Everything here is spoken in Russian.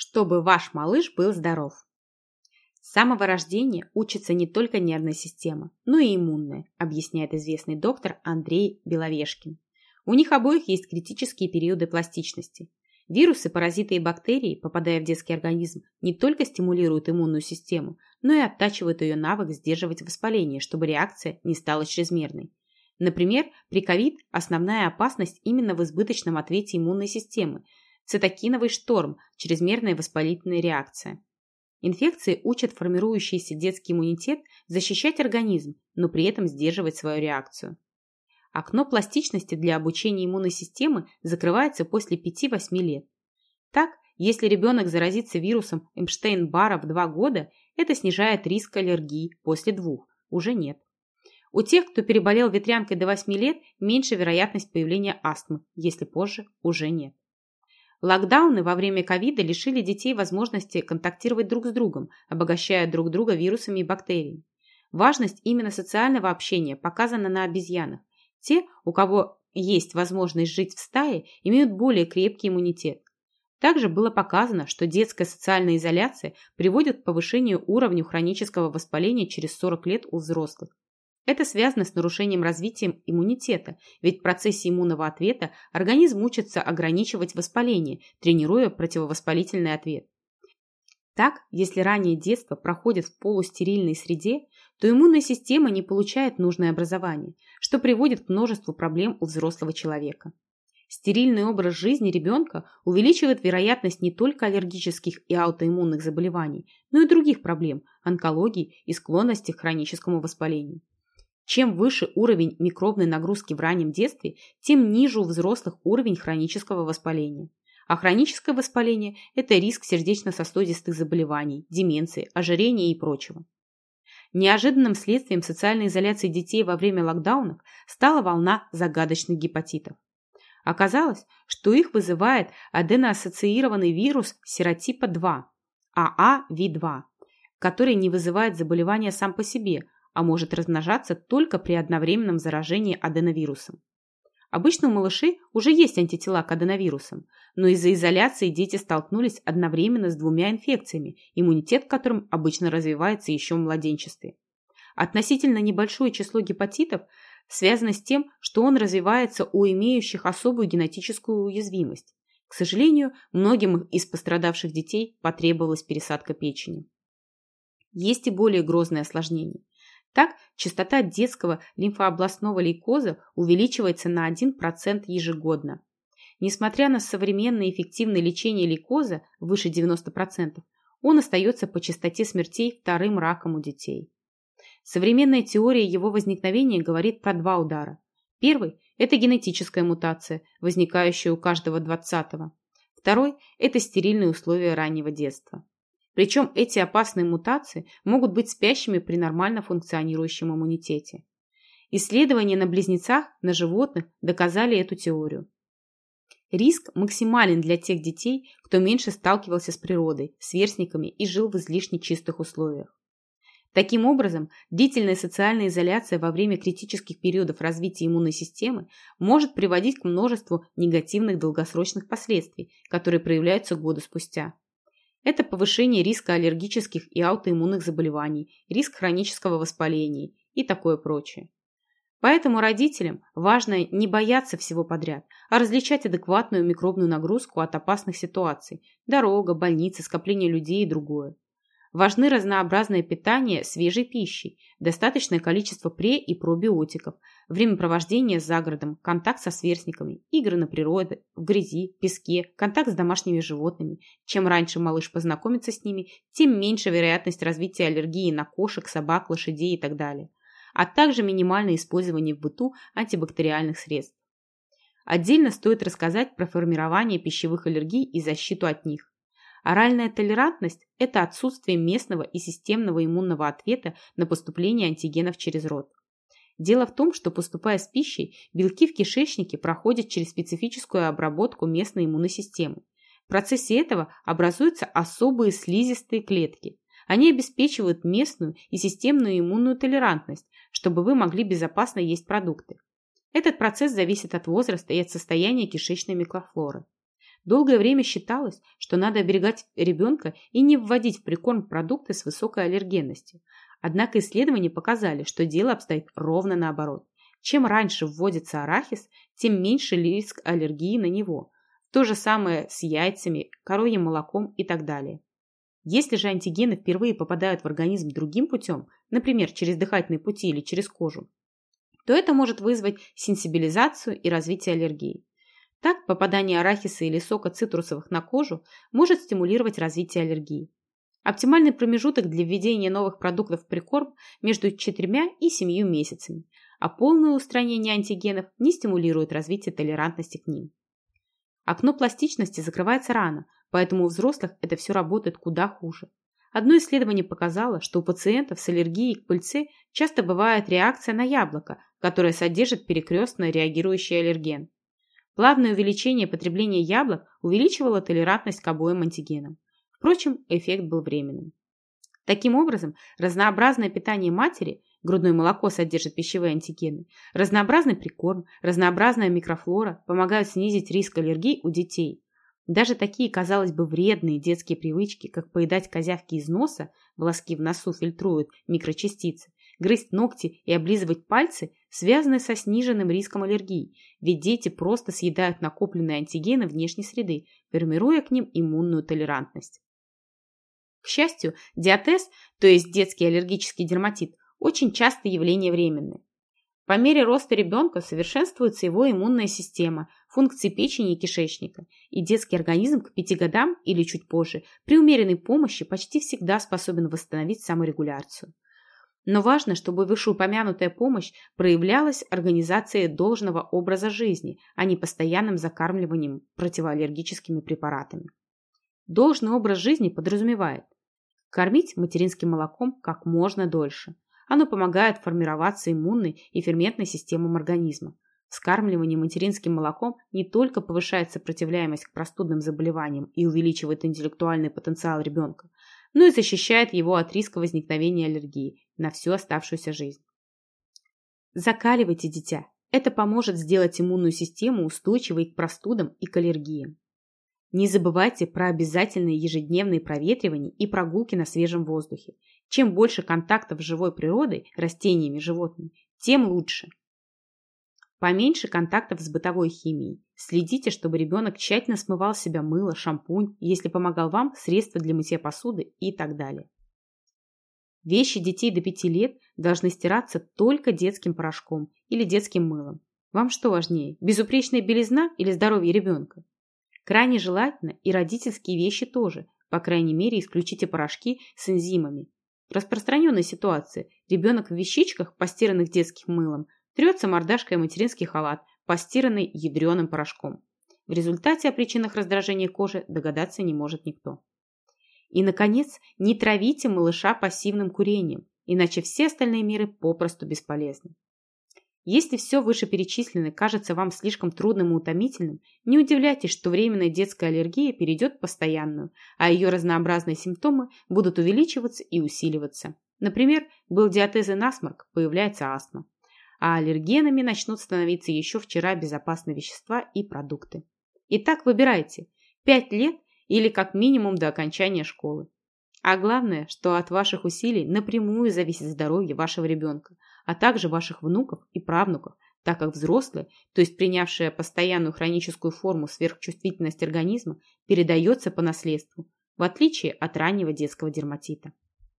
чтобы ваш малыш был здоров. С самого рождения учится не только нервная система, но и иммунная, объясняет известный доктор Андрей Беловешкин. У них обоих есть критические периоды пластичности. Вирусы, паразиты и бактерии, попадая в детский организм, не только стимулируют иммунную систему, но и оттачивают ее навык сдерживать воспаление, чтобы реакция не стала чрезмерной. Например, при ковид основная опасность именно в избыточном ответе иммунной системы, цитокиновый шторм, чрезмерная воспалительная реакция. Инфекции учат формирующийся детский иммунитет защищать организм, но при этом сдерживать свою реакцию. Окно пластичности для обучения иммунной системы закрывается после 5-8 лет. Так, если ребенок заразится вирусом Эпштейн-Барра в 2 года, это снижает риск аллергии после двух, уже нет. У тех, кто переболел ветрянкой до 8 лет, меньше вероятность появления астмы, если позже уже нет. Локдауны во время ковида лишили детей возможности контактировать друг с другом, обогащая друг друга вирусами и бактериями. Важность именно социального общения показана на обезьянах. Те, у кого есть возможность жить в стае, имеют более крепкий иммунитет. Также было показано, что детская социальная изоляция приводит к повышению уровня хронического воспаления через 40 лет у взрослых. Это связано с нарушением развития иммунитета, ведь в процессе иммунного ответа организм учится ограничивать воспаление, тренируя противовоспалительный ответ. Так, если раннее детство проходит в полустерильной среде, то иммунная система не получает нужное образование, что приводит к множеству проблем у взрослого человека. Стерильный образ жизни ребенка увеличивает вероятность не только аллергических и аутоиммунных заболеваний, но и других проблем – онкологии и склонности к хроническому воспалению. Чем выше уровень микробной нагрузки в раннем детстве, тем ниже у взрослых уровень хронического воспаления. А хроническое воспаление – это риск сердечно-сосудистых заболеваний, деменции, ожирения и прочего. Неожиданным следствием социальной изоляции детей во время локдаунов стала волна загадочных гепатитов. Оказалось, что их вызывает аденоассоциированный вирус серотипа 2, ААВ2, который не вызывает заболевания сам по себе – а может размножаться только при одновременном заражении аденовирусом. Обычно у малышей уже есть антитела к аденовирусам, но из-за изоляции дети столкнулись одновременно с двумя инфекциями, иммунитет к которым обычно развивается еще в младенчестве. Относительно небольшое число гепатитов связано с тем, что он развивается у имеющих особую генетическую уязвимость. К сожалению, многим из пострадавших детей потребовалась пересадка печени. Есть и более грозные осложнения. Так, частота детского лимфообластного лейкоза увеличивается на 1% ежегодно. Несмотря на современное эффективное лечение лейкоза выше 90%, он остается по частоте смертей вторым раком у детей. Современная теория его возникновения говорит про два удара. Первый – это генетическая мутация, возникающая у каждого двадцатого. Второй – это стерильные условия раннего детства. Причем эти опасные мутации могут быть спящими при нормально функционирующем иммунитете. Исследования на близнецах, на животных доказали эту теорию. Риск максимален для тех детей, кто меньше сталкивался с природой, сверстниками и жил в излишне чистых условиях. Таким образом, длительная социальная изоляция во время критических периодов развития иммунной системы может приводить к множеству негативных долгосрочных последствий, которые проявляются годы спустя. Это повышение риска аллергических и аутоиммунных заболеваний, риск хронического воспаления и такое прочее. Поэтому родителям важно не бояться всего подряд, а различать адекватную микробную нагрузку от опасных ситуаций – дорога, больница, скопление людей и другое. Важны разнообразное питание свежей пищей, достаточное количество пре- и пробиотиков, времяпровождение за городом, контакт со сверстниками, игры на природе, в грязи, песке, контакт с домашними животными. Чем раньше малыш познакомится с ними, тем меньше вероятность развития аллергии на кошек, собак, лошадей и так далее. А также минимальное использование в быту антибактериальных средств. Отдельно стоит рассказать про формирование пищевых аллергий и защиту от них. Оральная толерантность – это отсутствие местного и системного иммунного ответа на поступление антигенов через рот. Дело в том, что поступая с пищей, белки в кишечнике проходят через специфическую обработку местной иммунной системы. В процессе этого образуются особые слизистые клетки. Они обеспечивают местную и системную иммунную толерантность, чтобы вы могли безопасно есть продукты. Этот процесс зависит от возраста и от состояния кишечной микрофлоры. Долгое время считалось, что надо оберегать ребенка и не вводить в прикорм продукты с высокой аллергенностью. Однако исследования показали, что дело обстоит ровно наоборот. Чем раньше вводится арахис, тем меньше риск аллергии на него. То же самое с яйцами, коровьим молоком и так далее. Если же антигены впервые попадают в организм другим путем, например, через дыхательные пути или через кожу, то это может вызвать сенсибилизацию и развитие аллергии. Так, попадание арахиса или сока цитрусовых на кожу может стимулировать развитие аллергии. Оптимальный промежуток для введения новых продуктов прикорм между 4 и 7 месяцами, а полное устранение антигенов не стимулирует развитие толерантности к ним. Окно пластичности закрывается рано, поэтому у взрослых это все работает куда хуже. Одно исследование показало, что у пациентов с аллергией к пыльце часто бывает реакция на яблоко, которое содержит перекрестно реагирующий аллерген. Плавное увеличение потребления яблок увеличивало толерантность к обоим антигенам. Впрочем, эффект был временным. Таким образом, разнообразное питание матери грудное молоко содержит пищевые антигены, разнообразный прикорм, разнообразная микрофлора помогают снизить риск аллергии у детей. Даже такие, казалось бы, вредные детские привычки, как поедать козявки из носа, волоски в носу фильтруют микрочастицы, грызть ногти и облизывать пальцы, связаны со сниженным риском аллергии, ведь дети просто съедают накопленные антигены внешней среды, формируя к ним иммунную толерантность. К счастью, диатез, то есть детский аллергический дерматит, очень часто явление временное. По мере роста ребенка совершенствуется его иммунная система, функции печени и кишечника, и детский организм к 5 годам или чуть позже при умеренной помощи почти всегда способен восстановить саморегуляцию. Но важно, чтобы вышеупомянутая помощь проявлялась организацией должного образа жизни, а не постоянным закармливанием противоаллергическими препаратами. Должный образ жизни подразумевает кормить материнским молоком как можно дольше. Оно помогает формироваться иммунной и ферментной системам организма. Скармливание материнским молоком не только повышает сопротивляемость к простудным заболеваниям и увеличивает интеллектуальный потенциал ребенка, но и защищает его от риска возникновения аллергии на всю оставшуюся жизнь. Закаливайте дитя. Это поможет сделать иммунную систему устойчивой к простудам и к аллергиям. Не забывайте про обязательные ежедневные проветривания и прогулки на свежем воздухе. Чем больше контактов с живой природой, растениями, животными, тем лучше. Поменьше контактов с бытовой химией. Следите, чтобы ребенок тщательно смывал себя мыло, шампунь, если помогал вам, средства для мытья посуды и так далее. Вещи детей до 5 лет должны стираться только детским порошком или детским мылом. Вам что важнее, безупречная белизна или здоровье ребенка? Крайне желательно и родительские вещи тоже, по крайней мере исключите порошки с энзимами. Распространенная ситуация. Ребенок в вещичках, постиранных детским мылом, трется мордашкой материнский халат, постиранный ядреным порошком. В результате о причинах раздражения кожи догадаться не может никто. И, наконец, не травите малыша пассивным курением, иначе все остальные меры попросту бесполезны. Если все вышеперечисленное кажется вам слишком трудным и утомительным, не удивляйтесь, что временная детская аллергия перейдет в постоянную, а ее разнообразные симптомы будут увеличиваться и усиливаться. Например, был диатез и насморк, появляется астма. А аллергенами начнут становиться еще вчера безопасные вещества и продукты. Итак, выбирайте. 5 лет или как минимум до окончания школы. А главное, что от ваших усилий напрямую зависит здоровье вашего ребенка, а также ваших внуков и правнуков, так как взрослые, то есть принявшие постоянную хроническую форму сверхчувствительность организма, передается по наследству, в отличие от раннего детского дерматита.